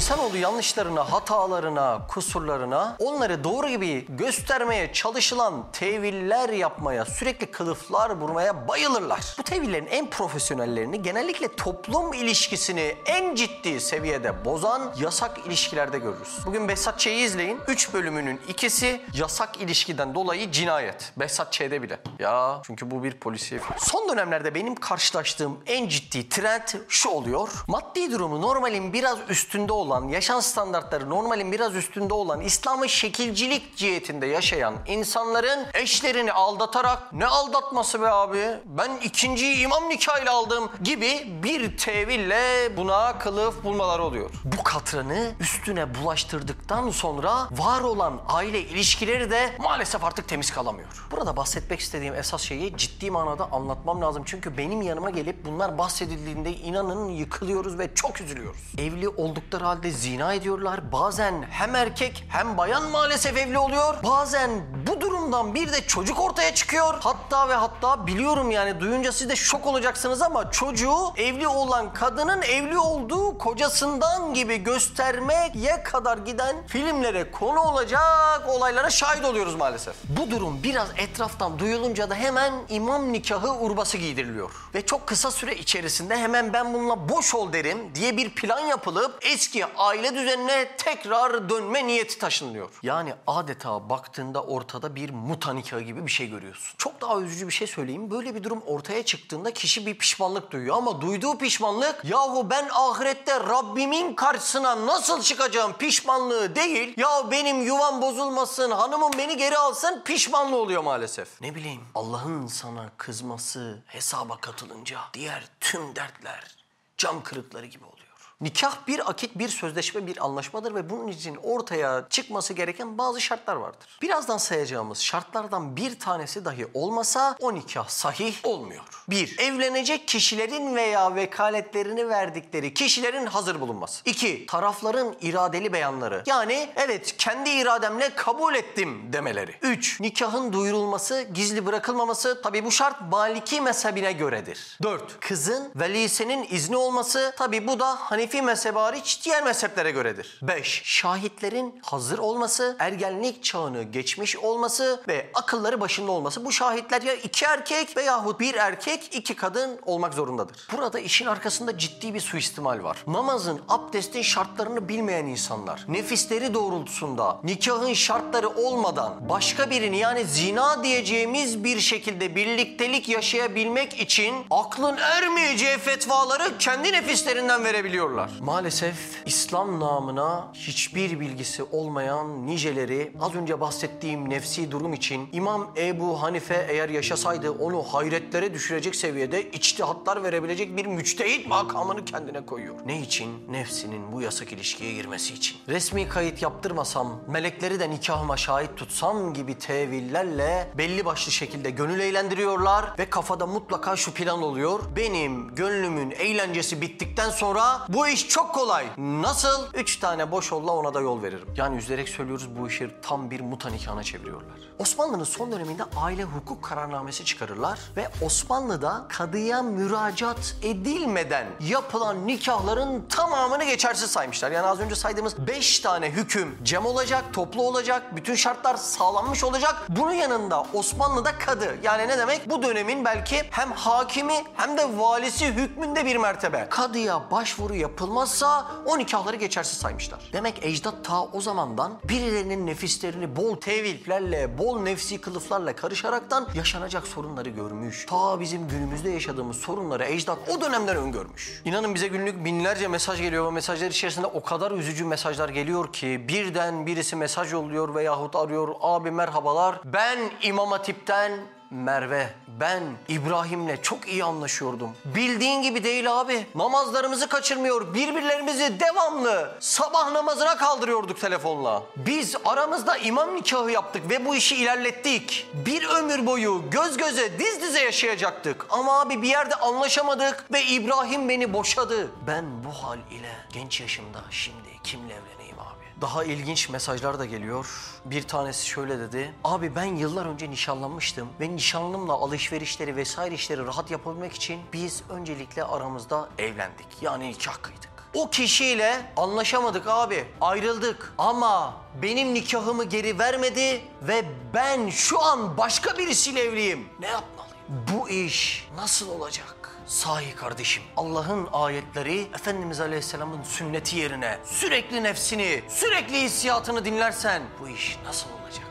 İnsanoğlu yanlışlarına, hatalarına, kusurlarına onları doğru gibi göstermeye çalışılan teviller yapmaya, sürekli kılıflar vurmaya bayılırlar. Bu tevillerin en profesyonellerini genellikle toplum ilişkisini en ciddi seviyede bozan yasak ilişkilerde görürüz. Bugün Behzat Ç'yi izleyin. 3 bölümünün ikisi yasak ilişkiden dolayı cinayet. Behzat Ç'de bile. Ya çünkü bu bir polisiye. Son dönemlerde benim karşılaştığım en ciddi trend şu oluyor. Maddi durumu normalin biraz üstünde olan, yaşam standartları normalin biraz üstünde olan, İslam'ı şekilcilik cihetinde yaşayan insanların eşlerini aldatarak ne aldatması be abi? Ben ikinci imam nikahıyla aldım gibi bir teville buna kılıf bulmaları oluyor. Bu katranı üstüne bulaştırdıktan sonra var olan aile ilişkileri de maalesef artık temiz kalamıyor. Burada bahsetmek istediğim esas şeyi ciddi manada anlatmam lazım. Çünkü benim yanıma gelip bunlar bahsedildiğinde inanın yıkılıyoruz ve çok üzülüyoruz. Evli oldukları halde zina ediyorlar. Bazen hem erkek hem bayan maalesef evli oluyor. Bazen bu durumdan bir de çocuk ortaya çıkıyor. Hatta ve hatta biliyorum yani duyunca siz de şok olacaksınız ama çocuğu evli olan kadının evli olduğu kocasından gibi göstermeye kadar giden filmlere konu olacak olaylara şahit oluyoruz maalesef. Bu durum biraz etraftan duyulunca da hemen imam nikahı urbası giydiriliyor. Ve çok kısa süre içerisinde hemen ben bununla boş ol derim diye bir plan yapılıp eski aile düzenine tekrar dönme niyeti taşınıyor. Yani adeta baktığında ortada bir muta nikahı gibi bir şey görüyorsun. Çok daha üzücü bir şey söyleyeyim. Böyle bir durum ortaya çıktığında kişi bir pişmanlık duyuyor ama duyduğu pişmanlık yahu ben ahirette Rabbimin karşısına nasıl çıkacağım pişmanlığı değil. Ya benim yuvam bozulmasın, hanımım beni geri alsın pişmanlığı oluyor maalesef. Ne bileyim Allah'ın sana kızması hesaba katılınca diğer tüm dertler cam kırıkları gibi oluyor. Nikah bir akit, bir sözleşme, bir anlaşmadır ve bunun için ortaya çıkması gereken bazı şartlar vardır. Birazdan sayacağımız şartlardan bir tanesi dahi olmasa o nikah sahih olmuyor. Bir, evlenecek kişilerin veya vekaletlerini verdikleri kişilerin hazır bulunması. İki, tarafların iradeli beyanları. Yani evet kendi irademle kabul ettim demeleri. Üç, nikahın duyurulması, gizli bırakılmaması. Tabi bu şart Maliki mezhebine göredir. Dört, kızın velisinin izni olması. Tabi bu da Hanefi mezhebi hariç diğer mezheplere göredir. 5. Şahitlerin hazır olması, ergenlik çağını geçmiş olması ve akılları başında olması. Bu şahitler ya iki erkek veyahut bir erkek iki kadın olmak zorundadır. Burada işin arkasında ciddi bir suistimal var. Namazın, abdestin şartlarını bilmeyen insanlar, nefisleri doğrultusunda nikahın şartları olmadan başka birini yani zina diyeceğimiz bir şekilde birliktelik yaşayabilmek için aklın ermeyeceği fetvaları kendi nefislerinden verebiliyorlar. Maalesef İslam namına hiçbir bilgisi olmayan niceleri az önce bahsettiğim nefsi durum için İmam Ebu Hanife eğer yaşasaydı onu hayretlere düşürecek seviyede içtihatlar verebilecek bir müçtehit makamını kendine koyuyor. Ne için? Nefsinin bu yasak ilişkiye girmesi için. Resmi kayıt yaptırmasam, melekleri de nikahıma şahit tutsam gibi tevillerle belli başlı şekilde gönül eğlendiriyorlar ve kafada mutlaka şu plan oluyor. Benim gönlümün eğlencesi bittikten sonra bu iş çok kolay. Nasıl? Üç tane boş olla ona da yol veririm. Yani üzülerek söylüyoruz bu işi tam bir muta nikahına çeviriyorlar. Osmanlı'nın son döneminde aile hukuk kararnamesi çıkarırlar ve Osmanlı'da kadıya müracaat edilmeden yapılan nikahların tamamını geçersiz saymışlar. Yani az önce saydığımız beş tane hüküm cem olacak, toplu olacak, bütün şartlar sağlanmış olacak. Bunun yanında Osmanlı'da kadı yani ne demek? Bu dönemin belki hem hakimi hem de valisi hükmünde bir mertebe. Kadıya başvuru yapılmazsa o nikahları geçersiz saymışlar. Demek ecdat ta o zamandan birilerinin nefislerini bol tevillerle, bol nefsi kılıflarla karışaraktan yaşanacak sorunları görmüş. Ta bizim günümüzde yaşadığımız sorunları ecdat o dönemden öngörmüş. İnanın bize günlük binlerce mesaj geliyor ve mesajlar içerisinde o kadar üzücü mesajlar geliyor ki birden birisi mesaj yolluyor veyahut arıyor. Abi merhabalar ben İmam Hatip'ten Merve, ben İbrahim'le çok iyi anlaşıyordum. Bildiğin gibi değil abi. Namazlarımızı kaçırmıyor. Birbirlerimizi devamlı sabah namazına kaldırıyorduk telefonla. Biz aramızda imam nikahı yaptık ve bu işi ilerlettik. Bir ömür boyu göz göze diz dize yaşayacaktık. Ama abi bir yerde anlaşamadık ve İbrahim beni boşadı. Ben bu hal ile genç yaşımda şimdi kimle evleneyim abi? Daha ilginç mesajlar da geliyor. Bir tanesi şöyle dedi. Abi ben yıllar önce nişanlanmıştım ve nişanlımla alışverişleri vesaire işleri rahat yapabilmek için biz öncelikle aramızda evlendik. Yani nikah kıydık. O kişiyle anlaşamadık abi, ayrıldık ama benim nikahımı geri vermedi ve ben şu an başka birisiyle evliyim. Ne yapmalıyım? Bu iş nasıl olacak? Sahi kardeşim Allah'ın ayetleri Efendimiz Aleyhisselam'ın sünneti yerine sürekli nefsini, sürekli hissiyatını dinlersen bu iş nasıl olacak?